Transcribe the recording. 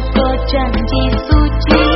多转几数据